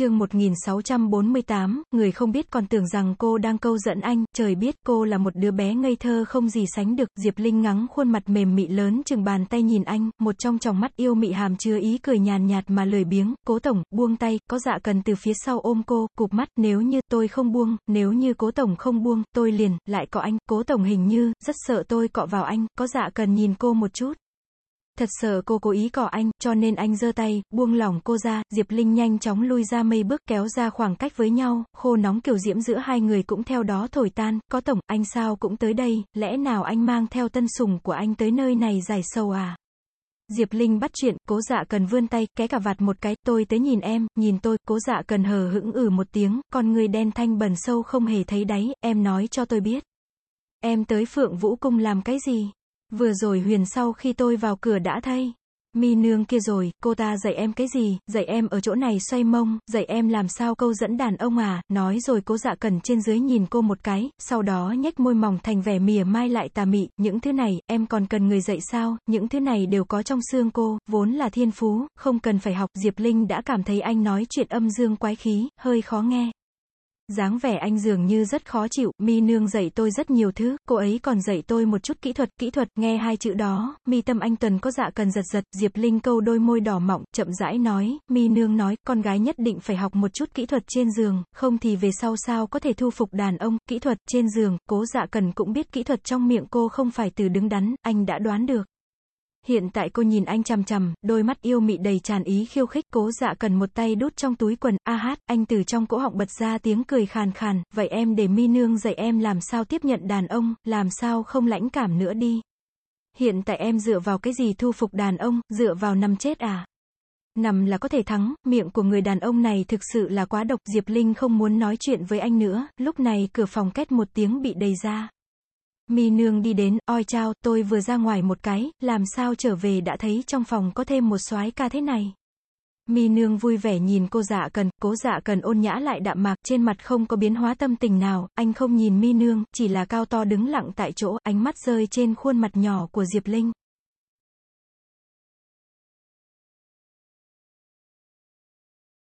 chương 1648, người không biết còn tưởng rằng cô đang câu giận anh, trời biết cô là một đứa bé ngây thơ không gì sánh được, Diệp Linh ngắng khuôn mặt mềm mị lớn chừng bàn tay nhìn anh, một trong tròng mắt yêu mị hàm chứa ý cười nhàn nhạt mà lười biếng, cố tổng, buông tay, có dạ cần từ phía sau ôm cô, cụp mắt, nếu như tôi không buông, nếu như cố tổng không buông, tôi liền, lại cọ anh, cố tổng hình như, rất sợ tôi cọ vào anh, có dạ cần nhìn cô một chút. Thật sợ cô cố ý cỏ anh, cho nên anh giơ tay, buông lỏng cô ra, Diệp Linh nhanh chóng lui ra mây bước kéo ra khoảng cách với nhau, khô nóng kiểu diễm giữa hai người cũng theo đó thổi tan, có tổng, anh sao cũng tới đây, lẽ nào anh mang theo tân sùng của anh tới nơi này dài sâu à? Diệp Linh bắt chuyện, cố dạ cần vươn tay, ké cả vạt một cái, tôi tới nhìn em, nhìn tôi, cố dạ cần hờ hững ừ một tiếng, con người đen thanh bẩn sâu không hề thấy đáy, em nói cho tôi biết. Em tới Phượng Vũ Cung làm cái gì? Vừa rồi huyền sau khi tôi vào cửa đã thay. Mi nương kia rồi, cô ta dạy em cái gì, dạy em ở chỗ này xoay mông, dạy em làm sao câu dẫn đàn ông à, nói rồi cố dạ cần trên dưới nhìn cô một cái, sau đó nhếch môi mỏng thành vẻ mỉa mai lại tà mị, những thứ này, em còn cần người dạy sao, những thứ này đều có trong xương cô, vốn là thiên phú, không cần phải học, Diệp Linh đã cảm thấy anh nói chuyện âm dương quái khí, hơi khó nghe dáng vẻ anh dường như rất khó chịu, mi nương dạy tôi rất nhiều thứ, cô ấy còn dạy tôi một chút kỹ thuật, kỹ thuật, nghe hai chữ đó, mi tâm anh Tuần có dạ cần giật giật, Diệp Linh câu đôi môi đỏ mọng, chậm rãi nói, mi nương nói, con gái nhất định phải học một chút kỹ thuật trên giường, không thì về sau sao có thể thu phục đàn ông, kỹ thuật trên giường, cố dạ cần cũng biết kỹ thuật trong miệng cô không phải từ đứng đắn, anh đã đoán được. Hiện tại cô nhìn anh chằm chằm, đôi mắt yêu mị đầy tràn ý khiêu khích, cố dạ cần một tay đút trong túi quần, a hát, anh từ trong cổ họng bật ra tiếng cười khàn khàn, vậy em để mi nương dạy em làm sao tiếp nhận đàn ông, làm sao không lãnh cảm nữa đi. Hiện tại em dựa vào cái gì thu phục đàn ông, dựa vào nằm chết à? Nằm là có thể thắng, miệng của người đàn ông này thực sự là quá độc, Diệp Linh không muốn nói chuyện với anh nữa, lúc này cửa phòng két một tiếng bị đầy ra. Mi nương đi đến, oi chao, tôi vừa ra ngoài một cái, làm sao trở về đã thấy trong phòng có thêm một soái ca thế này. Mi nương vui vẻ nhìn cô dạ cần, cố dạ cần ôn nhã lại đạm mạc, trên mặt không có biến hóa tâm tình nào, anh không nhìn mi nương, chỉ là cao to đứng lặng tại chỗ, ánh mắt rơi trên khuôn mặt nhỏ của Diệp Linh.